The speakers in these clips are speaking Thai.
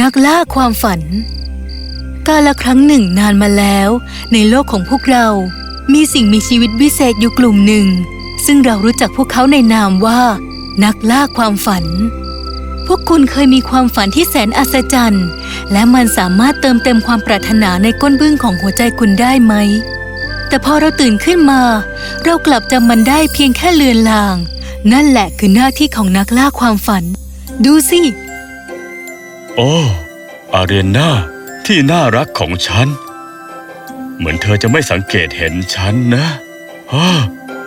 นักล่าความฝัน กาละครั้งหนึ่งนานมาแล้ว ในโลกของพวกเรา มีสิ่งมีชีวิตวิเศษอยู่กลุ่มหนึ่ง ซึ่งเรารู้จักพวกเขาในนามว่า นักล่าความฝัน พวกคุณเคยมีความฝันที่แสนอัศจรรย์ และมันสามารถเติมเต็มความปรารถนาในก้นบึ้งของหัวใจคุณได้ไหม แต่พอเราตื่นขึ้นมา เรากลับจำมันได้เพียงแค่เลือนลาง นั่นแหละคือหน้าที่ของนักล่าความฝัน ดูสิ โอ้อาเรียนนาที่น่ารักของฉัน เหมือนเธอจะไม่สังเกตเห็นฉันนะฮ่า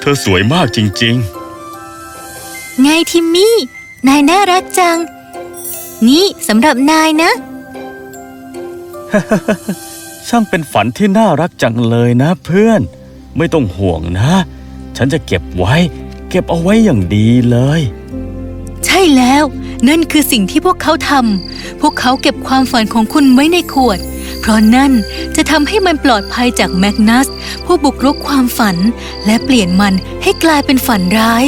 เธอสวยมากจริงไงทิมมี่ นายน่ารักจัง นี่สำหรับนายนะๆช่างเป็นฝันที่น่ารักจังเลยนะเพื่อน ไม่ต้องห่วงนะ ฉันจะเก็บไว้ เก็บเอาไว้อย่างดีเลยใช่ แล้ว นั่นคือสิ่งที่พวกเขาทำพวกเขาเก็บความฝันของคุณไว้ในขวด เพราะนั่นจะทำให้มันปลอดภัยจากแมกนัส ผู้บุกรุกความฝัน และเปลี่ยนมันให้กลายเป็นฝันร้าย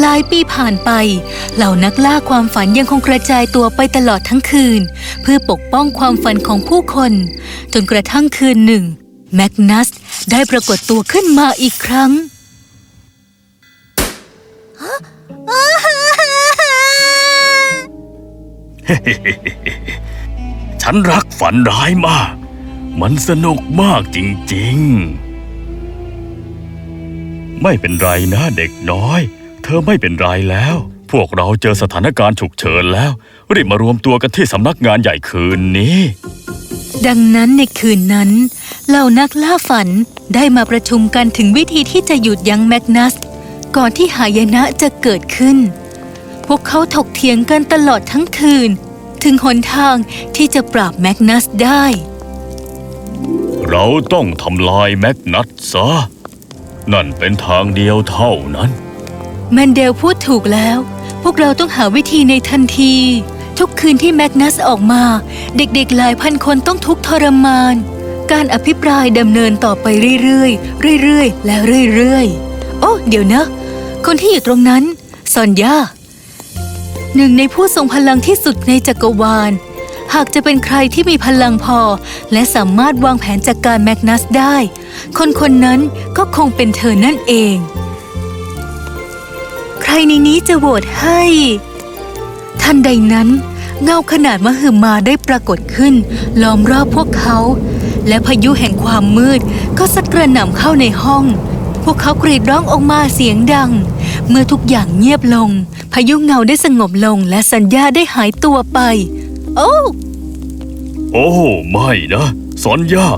หลายปีผ่านไป เหล่านักล่าความฝันยังคงกระจายตัวไปตลอดทั้งคืน เพื่อปกป้องความฝันของผู้คน จนกระทั่งคืนหนึ่ง แมกนัสได้ปรากฏตัวขึ้นมาอีกครั้ง ฉันรักฝันร้ายมาก มันสนุกมากจริงๆ ไม่เป็นไรนะเด็กน้อย เธอไม่เป็นไรแล้ว พวกเราเจอสถานการณ์ฉุกเฉินแล้ว รีบมารวมตัวกันที่สำนักงานใหญ่คืนนี้ ดังนั้นในคืนนั้น เหล่านักล่าฝันได้มาประชุมกันถึงวิธีที่จะหยุดยั้งแมกนัส ก่อนที่หายนะจะเกิดขึ้น วกเขาถกเถียงกันตลอดทั้งคืน ถึงหนทางที่จะปราบแมกนัสได้ เราต้องทำลายแมกนัตซะ นั่นเป็นทางเดียวเท่านั้น แมนเดลพูดถูกแล้ว พวกเราต้องหาวิธีในทันที ทุกคืนที่แมกนัสออกมา เด็กๆหลายพันคนต้องทุกข์ทรมาน การอภิปรายดำเนินต่อไปเรื่อยๆเรื่อยๆและเรื่อยๆ โอ้ เดี๋ยวนะ คนที่อยู่ตรงนั้นซอนยา หนึ่งในผู้ทรงพลังที่สุดในจักรวาล หากจะเป็นใครที่มีพลังพอ และสามารถวางแผนจัดกการแมกนัสได้ คนคนนั้นก็คงเป็นเธอนั่นเอง ใครในนี้จะโหวตให้ทันใดนั้น เงาขนาดมหึมาได้ปรากฏขึ้น ล้อมรอบพวกเขา และพายุแห่งความมืดก็สัดกระหน่ำเข้าในห้องพวกเขากรีดร้องออกมาเสียงดัง เมื่อทุกอย่างเงียบลง พายุเงาได้สงบลงและสัญญาได้หายตัวไป โอ้ โอ้ไม่นะสอนย่า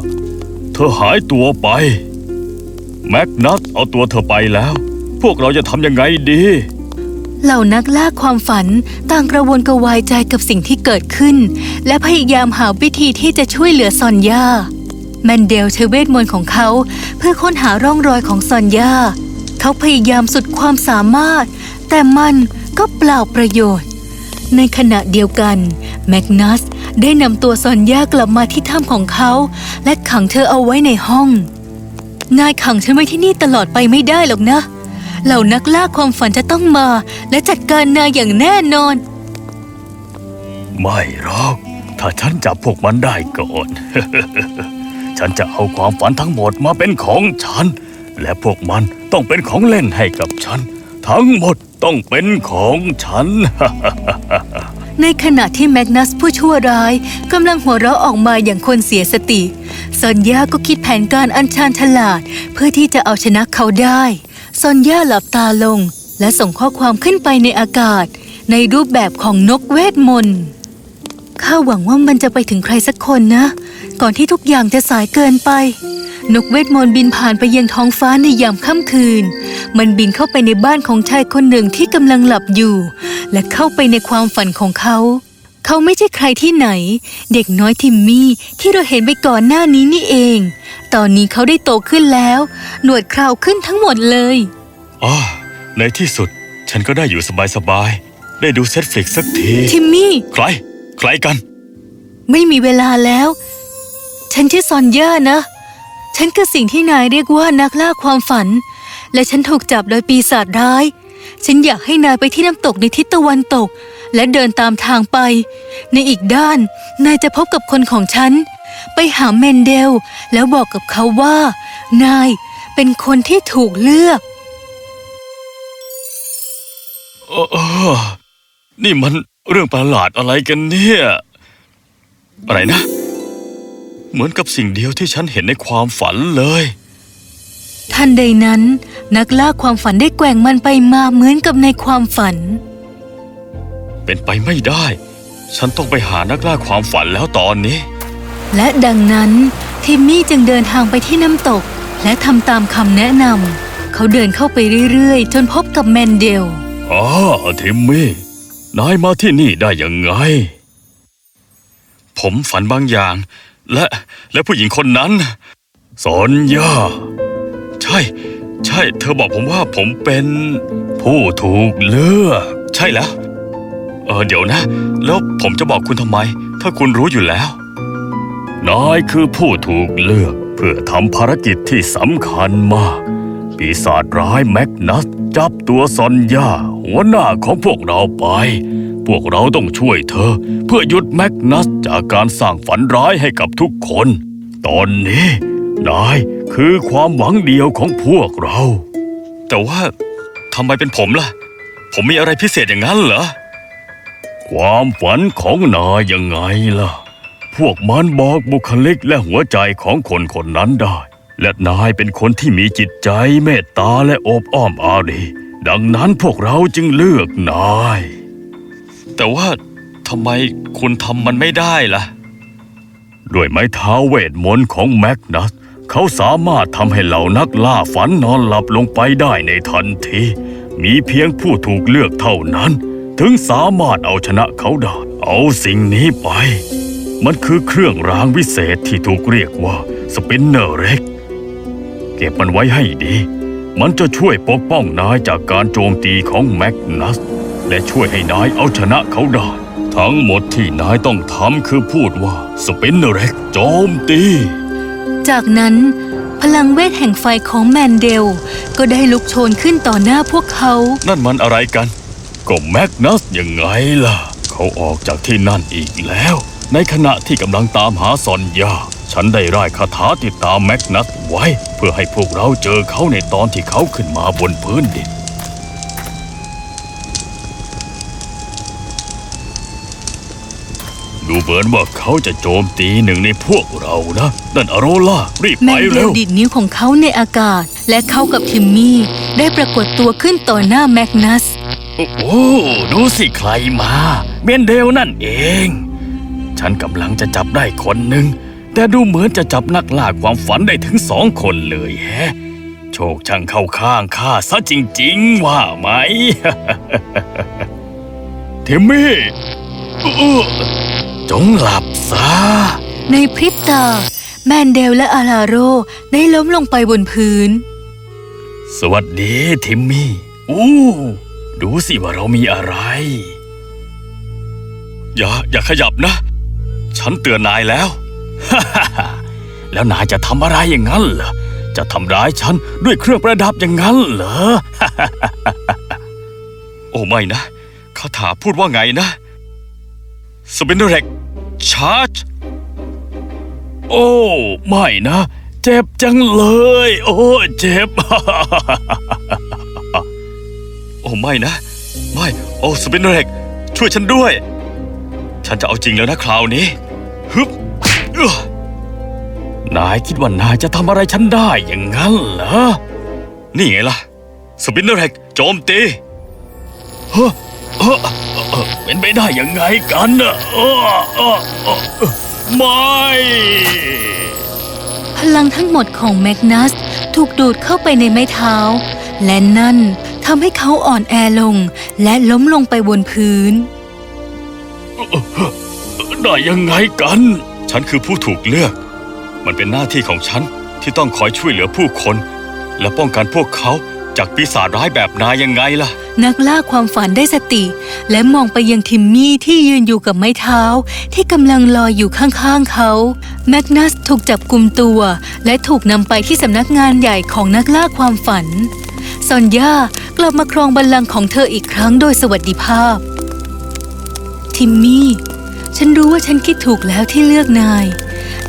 เธอหายตัวไป แมกนัตเอาตัวเธอไปแล้ว พวกเราจะทำยังไงดี เหล่านักล่าความฝันต่างกระวนกระวายใจกับสิ่งที่เกิดขึ้น และพยายามหาวิธีที่จะช่วยเหลือซอนยาแมนเดลใช้เวทมนต์ของเขาเพื่อค้นหาร่องรอยของซอนยาเขาพยายามสุดความสามารถ แต่มัน ก็เปล่าประโยชน์ ในขณะเดียวกัน แมกนัสได้นำตัวซอนยากลับมาที่ถ้ำของเขา และขังเธอเอาไว้ในห้อง นายขังฉันไว้ที่นี่ตลอดไปไม่ได้หรอกนะ เหล่านักล่าความฝันจะต้องมา และจัดการนายอย่างแน่นอน ไม่หรอก ถ้าฉันจับพวกมันได้ก่อน ฉันจะเอาความฝันทั้งหมดมาเป็นของฉัน และพวกมันต้องเป็นของเล่นให้กับฉัน ทั้งหมด ต้องเป็นของฉัน ในขณะที่แมกนัสผู้ชั่วร้ายกำลังหัวเราะออกมาอย่างคนเสียสติซอนยาก็คิดแผนการอันชาญฉลาด เพื่อที่จะเอาชนะเขาได้ซอนยาหลับตาลง และส่งข้อความขึ้นไปในอากาศ ในรูปแบบของนกเวทมนต์ข้าหวังว่ามันจะไปถึงใครสักคนนะ ก่อนที่ทุกอย่างจะสายเกินไป นกเวทมนต์บินผ่านไปยังท้องฟ้าในยามค่ำคืน มันบินเข้าไปในบ้านของชายคนหนึ่งที่กำลังหลับอยู่ และเข้าไปในความฝันของเขา เขาไม่ใช่ใครที่ไหน เด็กน้อยทิมมี่ที่เราเห็นไปก่อนหน้านี้นี่เอง ตอนนี้เขาได้โตขึ้นแล้ว หนวดเคราขึ้นทั้งหมดเลยอ๋อในที่สุด ฉันก็ได้อยู่สบายๆได้ดู Netflix สักทีทิมมี่ใคร ใครกัน ไม่มีเวลาแล้ว ฉันชื่อซอนย่านะ ฉันคือสิ่งที่นายเรียกว่านักล่าความฝัน และฉันถูกจับโดยปีศาจร้าย ฉันอยากให้นายไปที่น้ำตกในทิศตะวันตก และเดินตามทางไป ในอีกด้าน นายจะพบกับคนของฉัน ไปหาเมนเดล แล้วบอกกับเขาว่า นายเป็นคนที่ถูกเลือกเออเออนี่มันเรื่องประหลาดอะไรกันเนี่ย อะไรนะ เหมือนกับสิ่งเดียวที่ฉันเห็นในความฝันเลย ทันใดนั้น นักล่าความฝันได้แกว่งมันไปมาเหมือนกับในความฝัน เป็นไปไม่ได้ ฉันต้องไปหานักล่าความฝันแล้วตอนนี้ และดังนั้นทิมมี่จึงเดินทางไปที่น้ำตก และทำตามคำแนะนำเขาเดินเข้าไปเรื่อยๆ จนพบกับแมนเดลอ๋อทิมมี่ นายมาที่นี่ได้ยังไง ผมฝันบางอย่าง และและผู้หญิงคนนั้นสอนยาใช่ ใช่ เธอบอกผมว่าผมเป็นผู้ถูกเลือก ใช่แล้ว เออเดี๋ยวนะ แล้วผมจะบอกคุณทำไม ถ้าคุณรู้อยู่แล้วนายคือผู้ถูกเลือก เพื่อทำภารกิจที่สำคัญมาก ปีศาจร้ายแมกนัสจับตัวซอนยาหัวหน้าของพวกเราไป พวกเราต้องช่วยเธอ เพื่อหยุดแมกนัสจากการสร้างฝันร้ายให้กับทุกคน ตอนนี้ นายคือความหวังเดียวของพวกเรา แต่ว่าทำไมเป็นผมล่ะ ผมมีอะไรพิเศษอย่างนั้นเหรอ ความฝันของนายยังไงล่ะ พวกมันบอกบุคลิกและหัวใจของคนคนนั้นได้ และนายเป็นคนที่มีจิตใจเมตตาและโอบอ้อมอารีดังนั้นพวกเราจึงเลือกนาย แต่ว่าทำไมคุณทำมันไม่ได้ล่ะ ด้วยไม้เท้าเวทมนต์ของแมกนัสเขาสามารถทำให้เหล่านักล่าฝันนอนหลับลงไปได้ในทันที มีเพียงผู้ถูกเลือกเท่านั้น ถึงสามารถเอาชนะเขาได้ เอาสิ่งนี้ไป มันคือเครื่องรางวิเศษที่ถูกเรียกว่าสปินเนอร์เร็ก เก็บมันไว้ให้ดี มันจะช่วยปกป้องนายจากการโจมตีของแมกนัส และช่วยให้นายเอาชนะเขาได้ ทั้งหมดที่นายต้องทำคือพูดว่าสปินเนอร์เร็กโจมตี จากนั้นพลังเวทแห่งไฟของแมนเดล ก็ได้ลุกโชนขึ้นต่อหน้าพวกเขา นั่นมันอะไรกัน ก็แมกนัสยังไงล่ะ เขาออกจากที่นั่นอีกแล้ว ในขณะที่กำลังตามหาซอนยา ฉันได้ร่ายคาถาติดตามแมกนัสไว้ เพื่อให้พวกเราเจอเขาในตอนที่เขาขึ้นมาบนพื้นดิน ดูเหมือนว่าเขาจะโจมตีหนึ่งในพวกเรานะนั่นอโรล่ารีบแมไปนเดเร็ลวดิดนิ้วของเขาในอากาศ และเขากับทิมมี่ได้ปรากฏตัวขึ้นต่อหน้าแมกนัส โอ้โหดูสิใครมาเมนเดลนั่นเอง ฉันกำลังจะจับได้คนหนึ่งแต่ดูเหมือนจะจับนักล่าความฝันได้ถึงสองคนเลยแฮะ โชคช่างเข้าข้างข้าซะจริงๆ ว่าไหมเทมมี่อื้อ จงหลับซะ ในพริบตา แมนเดลและอาราโรได้ล้มลงไปบนพื้น สวัสดีทิมมี่ อู้ ดูสิว่าเรามีอะไร อย่า อย่าขยับนะ ฉันเตือนนายแล้ว แล้วนายจะทำอะไรอย่างนั้นเหรอ จะทำร้ายฉันด้วยเครื่องประดับอย่างนั้นเหรอ โอ้ไม่นะคาถาพูดว่าไงนะ สปินเดอร์เร็กชาร์จ โอ้ ไม่นะ เจ็บจังเลย โอ้ เจ็บ โอ้ ไม่นะ ไม่ โอ้ สปินเนอร์เร็กช่วยฉันด้วย ฉันจะเอาจริงแล้วนะคราวนี้ ฮึบนายคิดว่านายจะทำอะไรฉันได้อย่างนั้นเหรอ นี่ไงล่ะ สปินเนอร์เร็กโจมตีเฮ้อเฮ้อ เอ่อเป็นไปได้ยังไงกันน่ะเออเออเออเออไม่ พลังทั้งหมดของแมกนัสถูกดูดเข้าไปในไม้เท้า และนั่นทำให้เขาอ่อนแอลง และล้มลงไปบนพื้น ได้ยังไงกัน ฉันคือผู้ถูกเลือก มันเป็นหน้าที่ของฉันที่ต้องคอยช่วยเหลือผู้คน และป้องกันพวกเขา จากปีศาจร้ายแบบนายยังไงล่ะ นักล่าความฝันได้สติ และมองไปยังทิมมี่ที่ยืนอยู่กับไม้เท้า ที่กำลังลอยอยู่ข้างๆเขาแมกนัสถูกจับกลุ่มตัว และถูกนำไปที่สำนักงานใหญ่ของนักล่าความฝัน ซอนยากลับมาครองบัลลังก์ของเธออีกครั้งโดยสวัสดิภาพ ทิมมี่ ฉันรู้ว่าฉันคิดถูกแล้วที่เลือกนาย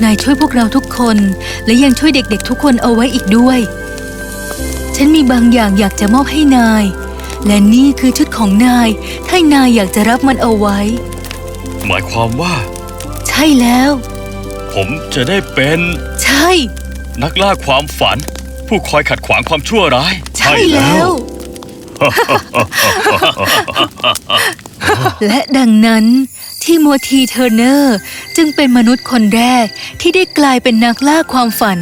นายช่วยพวกเราทุกคน และยังช่วยเด็กๆทุกคนเอาไว้อีกด้วย ฉันมีบางอย่างอยากจะมอบให้นาย และนี่คือชุดของนาย ถ้านายอยากจะรับมันเอาไว้ หมายความว่า ใช่แล้ว ผมจะได้เป็น ใช่ นักล่าความฝัน ผู้คอยขัดขวางความชั่วร้าย ใช่แล้ว และดังนั้น ที่โมทีเทอร์เนอร์จึงเป็นมนุษย์คนแรกที่ได้กลายเป็นนักล่าความฝัน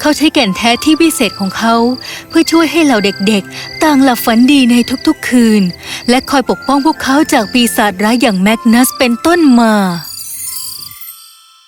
เขาใช้แก่นแท้ที่พิเศษของเขา เพื่อช่วยให้เหล่าเด็กๆ ต่างหลับฝันดีในทุกๆคืน และคอยปกป้องพวกเขาจากปีศาจร้ายอย่างแมกนัสเป็นต้นมา